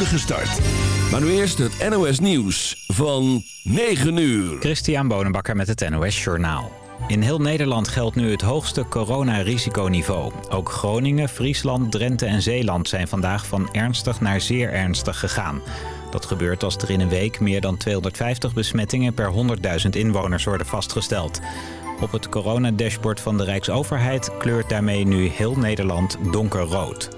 start. Maar nu eerst het NOS Nieuws van 9 uur. Christian Bonenbakker met het NOS Journaal. In heel Nederland geldt nu het hoogste coronarisiconiveau. Ook Groningen, Friesland, Drenthe en Zeeland zijn vandaag van ernstig naar zeer ernstig gegaan. Dat gebeurt als er in een week meer dan 250 besmettingen per 100.000 inwoners worden vastgesteld. Op het coronadashboard van de Rijksoverheid kleurt daarmee nu heel Nederland donkerrood.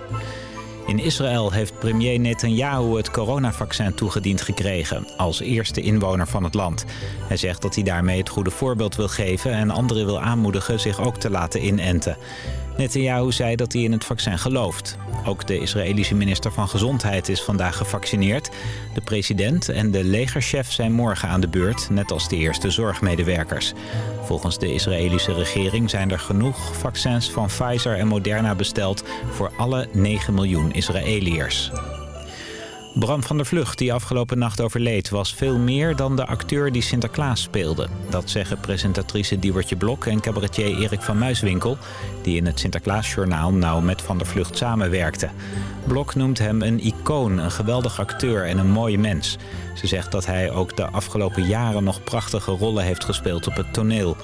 In Israël heeft premier Netanyahu het coronavaccin toegediend gekregen... als eerste inwoner van het land. Hij zegt dat hij daarmee het goede voorbeeld wil geven... en anderen wil aanmoedigen zich ook te laten inenten. Netanyahu zei dat hij in het vaccin gelooft. Ook de Israëlische minister van Gezondheid is vandaag gevaccineerd. De president en de legerchef zijn morgen aan de beurt, net als de eerste zorgmedewerkers. Volgens de Israëlische regering zijn er genoeg vaccins van Pfizer en Moderna besteld voor alle 9 miljoen Israëliërs. Bram van der Vlucht, die afgelopen nacht overleed, was veel meer dan de acteur die Sinterklaas speelde. Dat zeggen presentatrice Diewertje Blok en cabaretier Erik van Muiswinkel, die in het Sinterklaasjournaal nauw met Van der Vlucht samenwerkte. Blok noemt hem een icoon, een geweldig acteur en een mooie mens. Ze zegt dat hij ook de afgelopen jaren nog prachtige rollen heeft gespeeld op het toneel.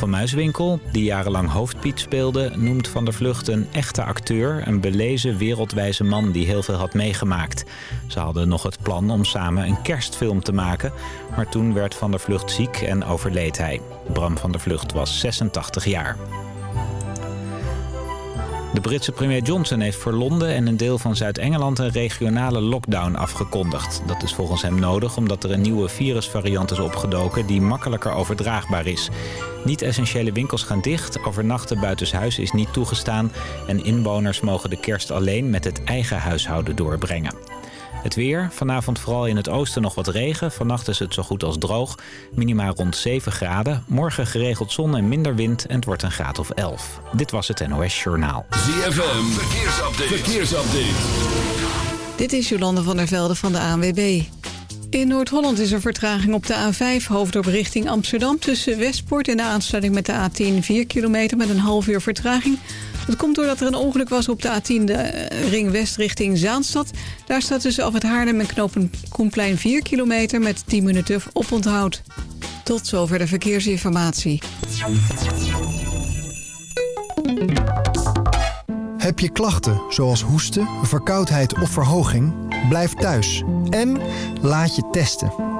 Van Muiswinkel, die jarenlang hoofdpiet speelde, noemt Van der Vlucht een echte acteur. Een belezen, wereldwijze man die heel veel had meegemaakt. Ze hadden nog het plan om samen een kerstfilm te maken. Maar toen werd Van der Vlucht ziek en overleed hij. Bram van der Vlucht was 86 jaar. De Britse premier Johnson heeft voor Londen en een deel van Zuid-Engeland een regionale lockdown afgekondigd. Dat is volgens hem nodig omdat er een nieuwe virusvariant is opgedoken die makkelijker overdraagbaar is. Niet-essentiële winkels gaan dicht, overnachten buitenshuis is niet toegestaan... en inwoners mogen de kerst alleen met het eigen huishouden doorbrengen. Het weer, vanavond vooral in het oosten nog wat regen. Vannacht is het zo goed als droog. Minima rond 7 graden. Morgen geregeld zon en minder wind en het wordt een graad of 11. Dit was het NOS Journaal. ZFM, verkeersupdate. verkeersupdate. Dit is Jolande van der Velde van de ANWB. In Noord-Holland is er vertraging op de A5 hoofddorp richting Amsterdam... tussen Westpoort en de aansluiting met de A10 4 kilometer met een half uur vertraging. Dat komt doordat er een ongeluk was op de A10 de eh, ring west richting Zaanstad. Daar staat tussen af het Haarlem en knopen Koenplein 4 kilometer met 10 minuten oponthoud. Tot zover de verkeersinformatie. Heb je klachten zoals hoesten, verkoudheid of verhoging? Blijf thuis en laat je testen.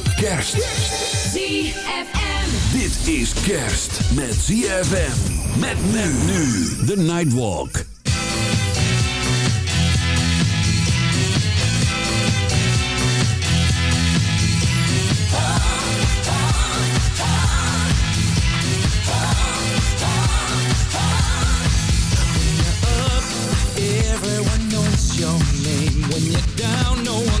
Kerst. ZFM. Dit is kerst met ZFM. Met men nu. The Nightwalk. Everyone knows your name. When you're down, no one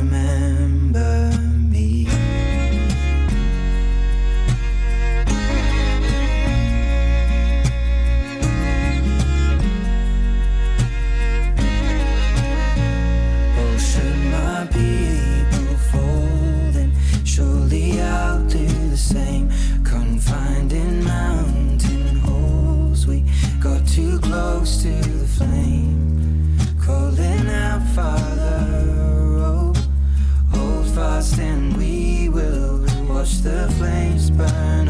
whisper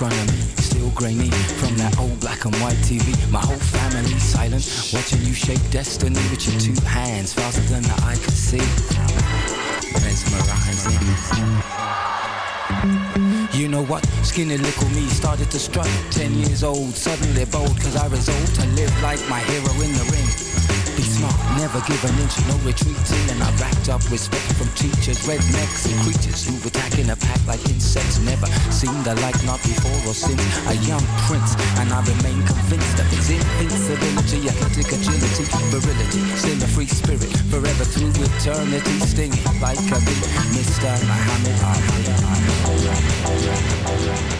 front of me, still grainy from that old black and white TV. My whole family silent, watching you shape destiny with your two hands faster than the eye could see. Mesmerizing. You know what? Skinny little me started to strut. Ten years old, suddenly bold, cause I resolved to live like my hero in the ring. Be smart, never give an inch, no retreating. And I racked up respect from teachers, rednecks, and creatures who attack in a pack like insects. Never seen the like, not before or since. A young prince, and I remain convinced of his invincibility, athletic agility, virility. Still a free spirit, forever through eternity, stinging like a bee. Mr. Muhammad.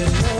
you know.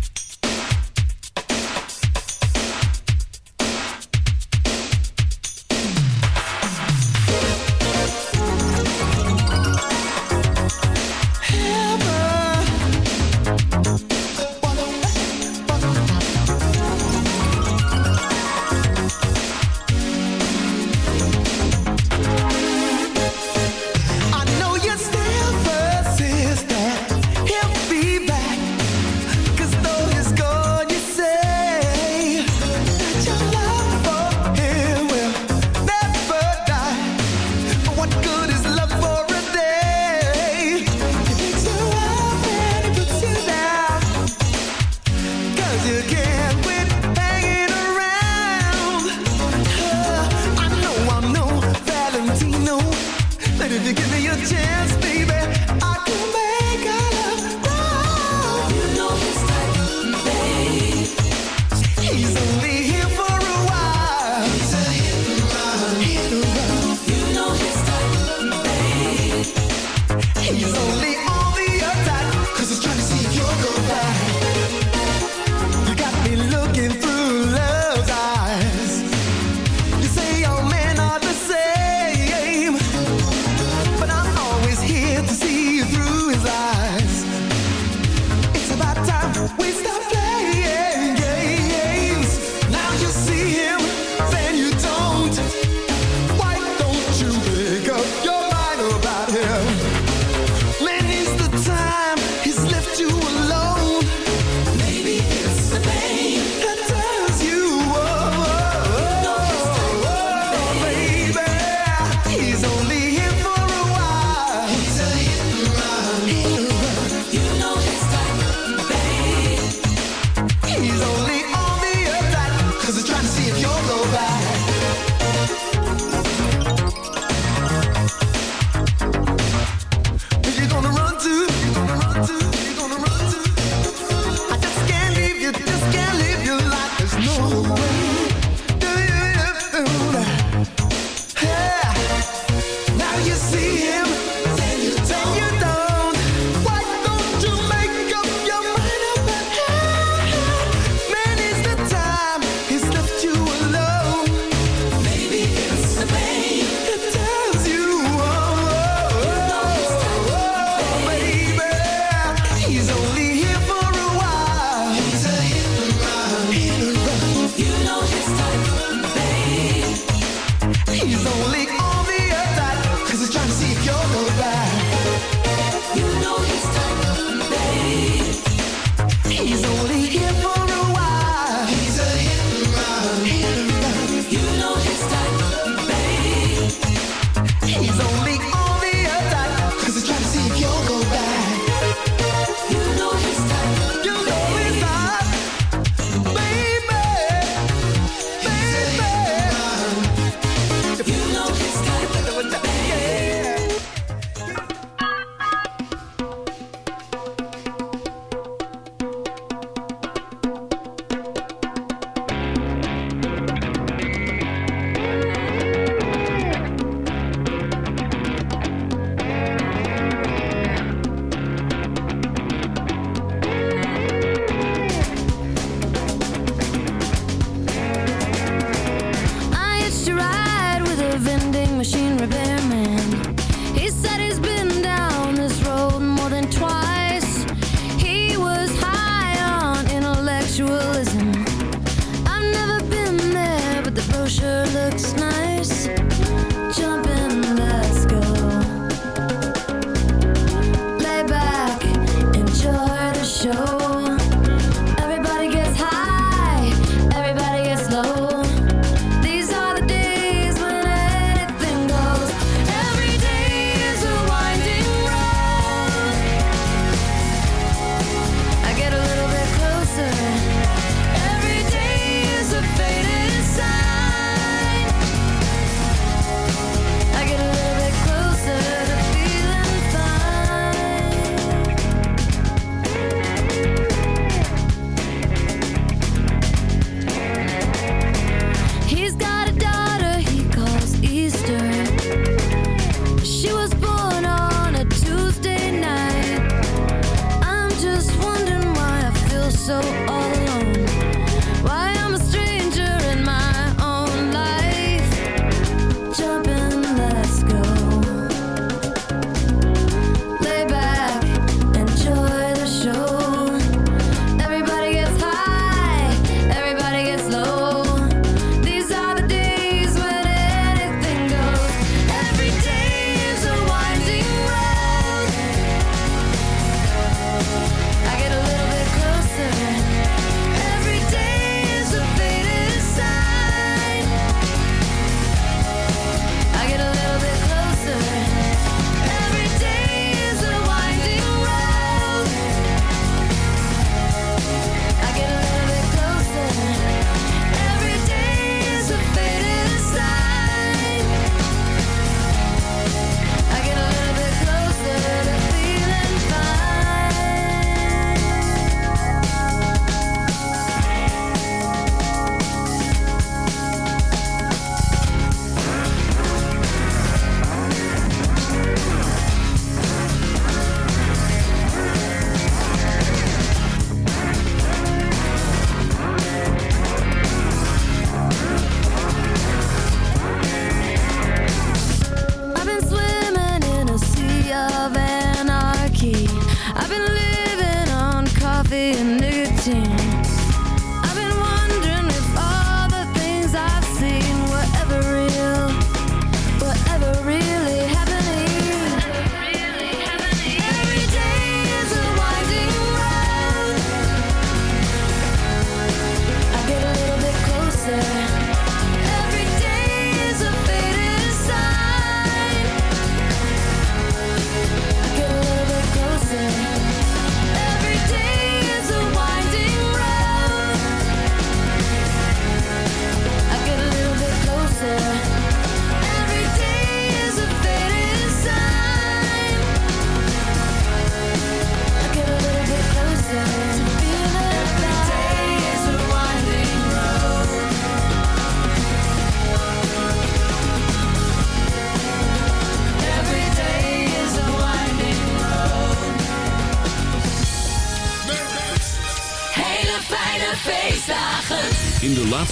nice.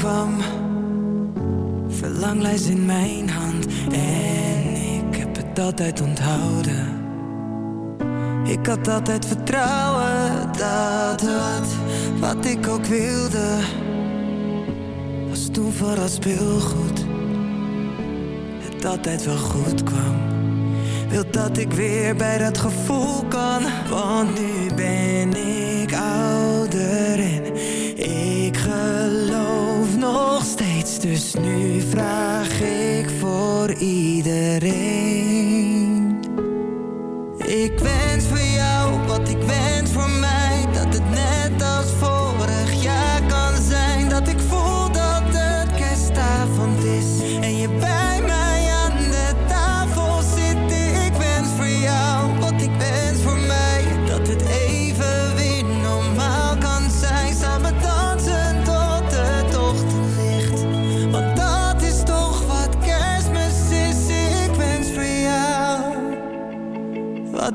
kwam. Verlanglijst in mijn hand en ik heb het altijd onthouden. Ik had altijd vertrouwen dat wat, wat ik ook wilde, was toen vooral speelgoed. Het altijd wel goed kwam. Wil dat ik weer bij dat gevoel kan, want nu ben ik oud. Dus nu vraag ik voor iedereen.